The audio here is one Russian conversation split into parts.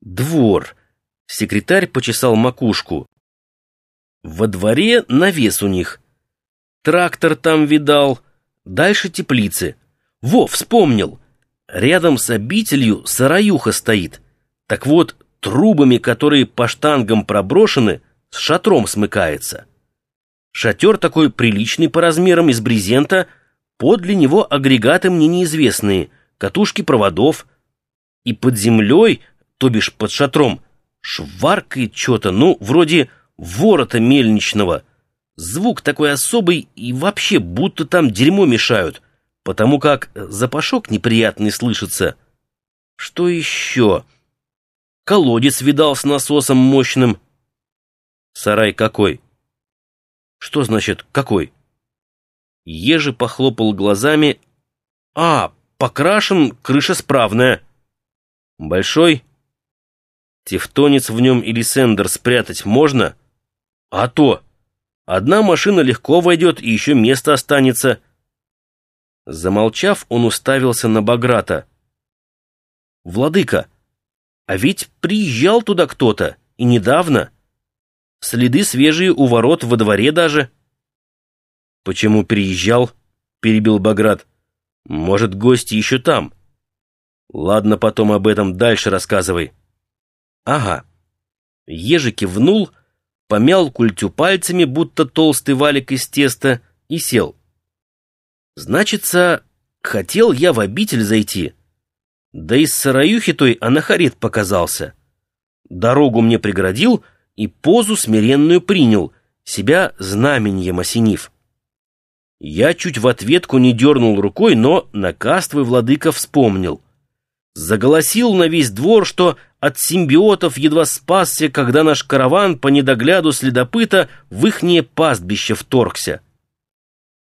Двор. Секретарь почесал макушку. Во дворе навес у них. Трактор там видал. Дальше теплицы. Во, вспомнил. Рядом с обителью сараюха стоит. Так вот, трубами, которые по штангам проброшены, с шатром смыкается. Шатер такой приличный по размерам из брезента, подле него агрегаты мне неизвестные, катушки проводов. И под землей, то бишь под шатром, шваркает что-то, ну, вроде ворота мельничного. Звук такой особый и вообще будто там дерьмо мешают, потому как запашок неприятный слышится. Что еще? Колодец видал с насосом мощным. Сарай какой? Что значит «какой»? Ежи похлопал глазами. «А, покрашен, крыша справная». «Большой?» «Тевтонец в нем или сендер спрятать можно?» «А то! Одна машина легко войдет, и еще место останется». Замолчав, он уставился на Баграта. «Владыка, а ведь приезжал туда кто-то, и недавно». Следы свежие у ворот, во дворе даже. Почему приезжал? Перебил Баграт. Может, гости еще там? Ладно, потом об этом дальше рассказывай. Ага. Ежи кивнул, помял культю пальцами, будто толстый валик из теста, и сел. Значится, хотел я в обитель зайти. Да из сараюхи той анахарет показался. Дорогу мне преградил — и позу смиренную принял, себя знаменьем осенив. Я чуть в ответку не дернул рукой, но наказ твой, владыка, вспомнил. Заголосил на весь двор, что от симбиотов едва спасся, когда наш караван по недогляду следопыта в ихнее пастбище вторгся.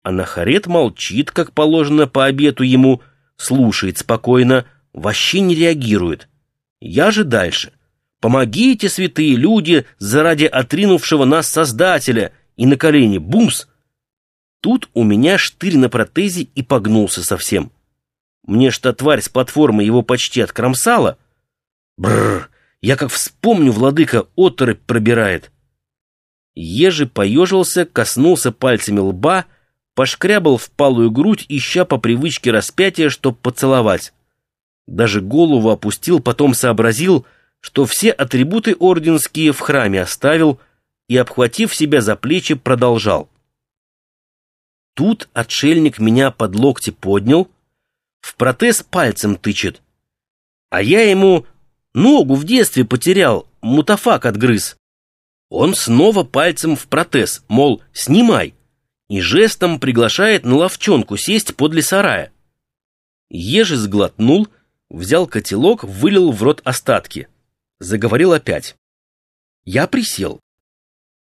А Нахарет молчит, как положено по обету ему, слушает спокойно, вообще не реагирует. Я же дальше — Помогите, святые люди, заради отринувшего нас Создателя!» И на колени бумс! Тут у меня штырь на протезе и погнулся совсем. Мне что тварь с платформы его почти откромсала. Бррр, я как вспомню, владыка оторопь пробирает. Ежи поежился, коснулся пальцами лба, пошкрябал впалую грудь, ища по привычке распятия, чтоб поцеловать. Даже голову опустил, потом сообразил — что все атрибуты орденские в храме оставил и, обхватив себя за плечи, продолжал. Тут отшельник меня под локти поднял, в протез пальцем тычет, а я ему ногу в детстве потерял, мутафак отгрыз. Он снова пальцем в протез, мол, снимай, и жестом приглашает на ловчонку сесть подле сарая. Ежи сглотнул, взял котелок, вылил в рот остатки заговорил опять. Я присел.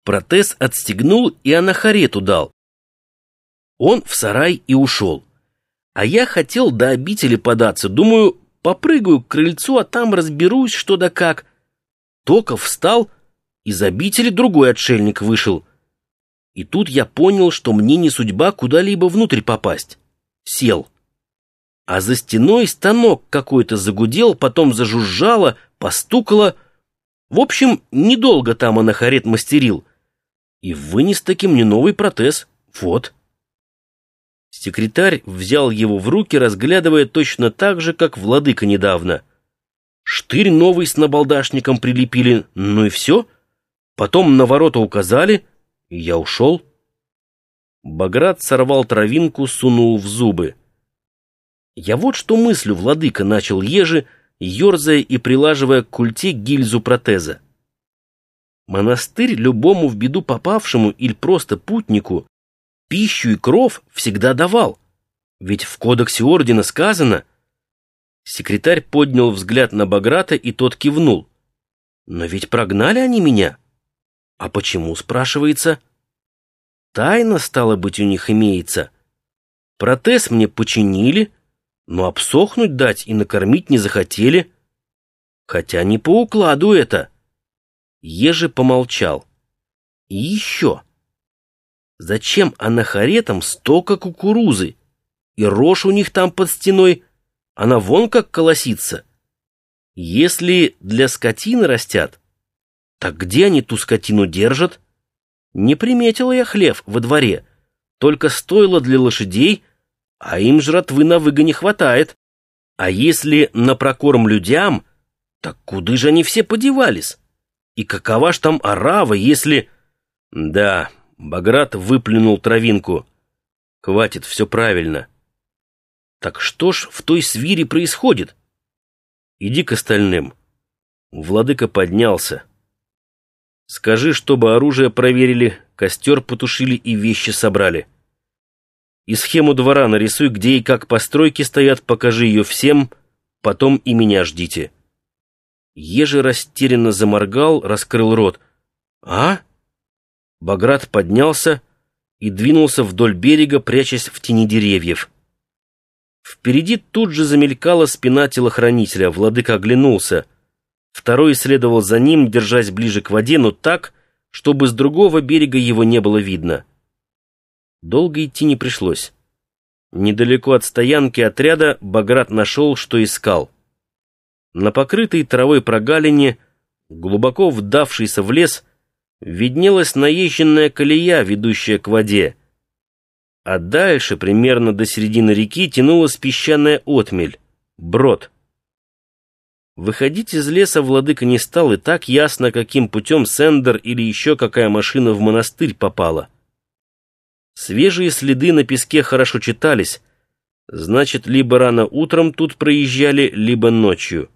Протез отстегнул и анахарету дал. Он в сарай и ушел. А я хотел до обители податься. Думаю, попрыгаю к крыльцу, а там разберусь, что да как. Только встал, из обители другой отшельник вышел. И тут я понял, что мне не судьба куда-либо внутрь попасть. Сел. А за стеной станок какой-то загудел, потом зажужжало, постукало. В общем, недолго там анахарет мастерил. И вынес таки мне новый протез. Вот. Секретарь взял его в руки, разглядывая точно так же, как владыка недавно. Штырь новый с набалдашником прилепили, ну и все. Потом на ворота указали, и я ушел. Баграт сорвал травинку, сунул в зубы. «Я вот что мыслю, владыка», — начал ежи, — ерзая и прилаживая к культе гильзу протеза. Монастырь любому в беду попавшему или просто путнику пищу и кров всегда давал, ведь в кодексе ордена сказано... Секретарь поднял взгляд на Баграта, и тот кивнул. «Но ведь прогнали они меня». «А почему?» — спрашивается. «Тайна, стало быть, у них имеется. Протез мне починили, но обсохнуть дать и накормить не захотели. Хотя не по укладу это. Ежи помолчал. И еще. Зачем анахаретам столько кукурузы? И рожь у них там под стеной, она вон как колосится. Если для скотины растят, так где они ту скотину держат? Не приметила я хлев во дворе, только стоило для лошадей, а им жратвы на выгоне хватает. А если на прокорм людям, так куда же они все подевались? И какова ж там орава, если... Да, Баграт выплюнул травинку. Хватит, все правильно. Так что ж в той свире происходит? Иди к остальным. Владыка поднялся. Скажи, чтобы оружие проверили, костер потушили и вещи собрали. И схему двора нарисуй, где и как постройки стоят, покажи ее всем, потом и меня ждите. Ежи растерянно заморгал, раскрыл рот. «А?» Баграт поднялся и двинулся вдоль берега, прячась в тени деревьев. Впереди тут же замелькала спина телохранителя, владыка оглянулся. Второй следовал за ним, держась ближе к воде, но так, чтобы с другого берега его не было видно. Долго идти не пришлось. Недалеко от стоянки отряда Баграт нашел, что искал. На покрытой травой прогалине, глубоко вдавшейся в лес, виднелась наезженная колея, ведущая к воде. А дальше, примерно до середины реки, тянулась песчаная отмель, брод. Выходить из леса владыка не стал, и так ясно, каким путем Сендер или еще какая машина в монастырь попала. Свежие следы на песке хорошо читались. Значит, либо рано утром тут проезжали, либо ночью.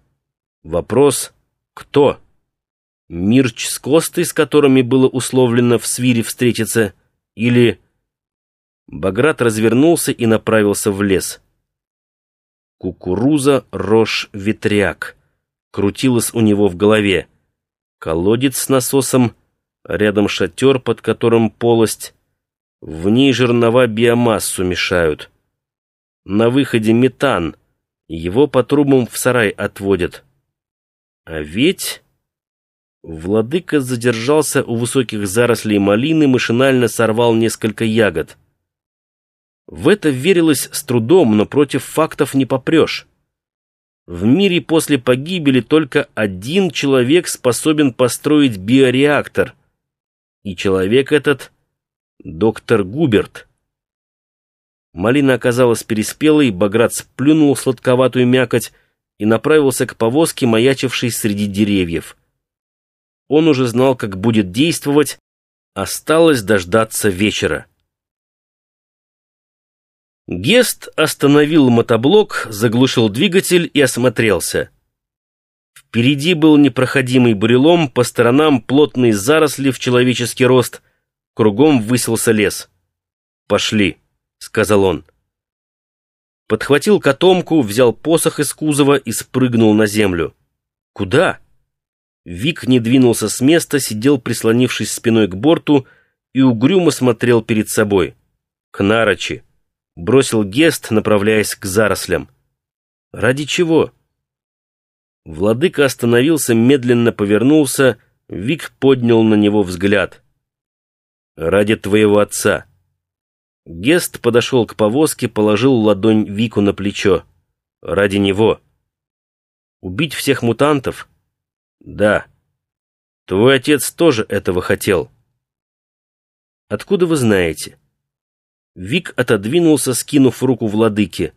Вопрос «Кто?» Мирч с Костой, с которыми было условлено в свире встретиться, или... Баграт развернулся и направился в лес. Кукуруза, рожь, ветряк. Крутилось у него в голове. Колодец с насосом, рядом шатер, под которым полость, в ней жернова биомассу мешают. На выходе метан. Его по трубам в сарай отводят. А ведь... Владыка задержался у высоких зарослей малины, машинально сорвал несколько ягод. В это верилось с трудом, но против фактов не попрешь. В мире после погибели только один человек способен построить биореактор. И человек этот доктор Губерт. Малина оказалась переспелой, Баграт сплюнул сладковатую мякоть и направился к повозке, маячившей среди деревьев. Он уже знал, как будет действовать, осталось дождаться вечера. Гест остановил мотоблок, заглушил двигатель и осмотрелся. Впереди был непроходимый бурелом, по сторонам плотные заросли в человеческий рост — Кругом высился лес. «Пошли», — сказал он. Подхватил котомку, взял посох из кузова и спрыгнул на землю. «Куда?» Вик не двинулся с места, сидел, прислонившись спиной к борту, и угрюмо смотрел перед собой. «К Нарочи!» Бросил Гест, направляясь к зарослям. «Ради чего?» Владыка остановился, медленно повернулся, Вик поднял на него взгляд. Ради твоего отца». Гест подошел к повозке, положил ладонь Вику на плечо. «Ради него». «Убить всех мутантов?» «Да. Твой отец тоже этого хотел». «Откуда вы знаете?» Вик отодвинулся, скинув руку владыке.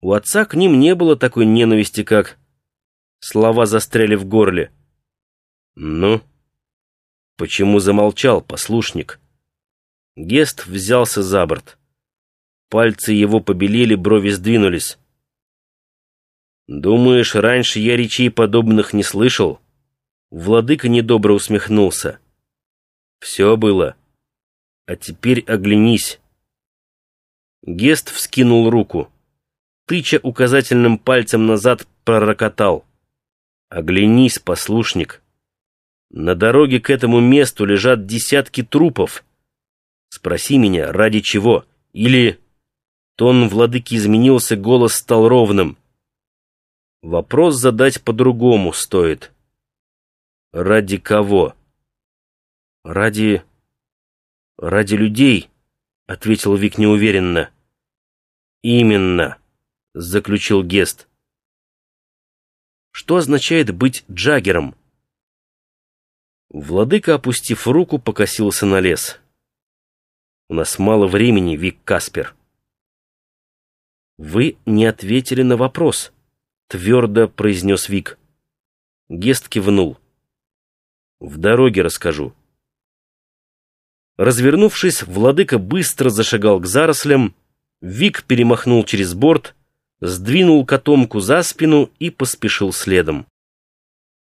У отца к ним не было такой ненависти, как... Слова застряли в горле. «Ну?» Почему замолчал послушник? Гест взялся за борт. Пальцы его побелели, брови сдвинулись. «Думаешь, раньше я речей подобных не слышал?» Владыка недобро усмехнулся. «Все было. А теперь оглянись». Гест вскинул руку. Тыча указательным пальцем назад, пророкотал. «Оглянись, послушник». На дороге к этому месту лежат десятки трупов. Спроси меня, ради чего? Или...» Тон владыки изменился, голос стал ровным. Вопрос задать по-другому стоит. Ради кого? Ради... Ради людей, ответил Вик неуверенно. Именно, заключил Гест. Что означает быть джаггером? Владыка, опустив руку, покосился на лес. «У нас мало времени, Вик Каспер». «Вы не ответили на вопрос», — твердо произнес Вик. Гест кивнул. «В дороге расскажу». Развернувшись, владыка быстро зашагал к зарослям, Вик перемахнул через борт, сдвинул котомку за спину и поспешил следом.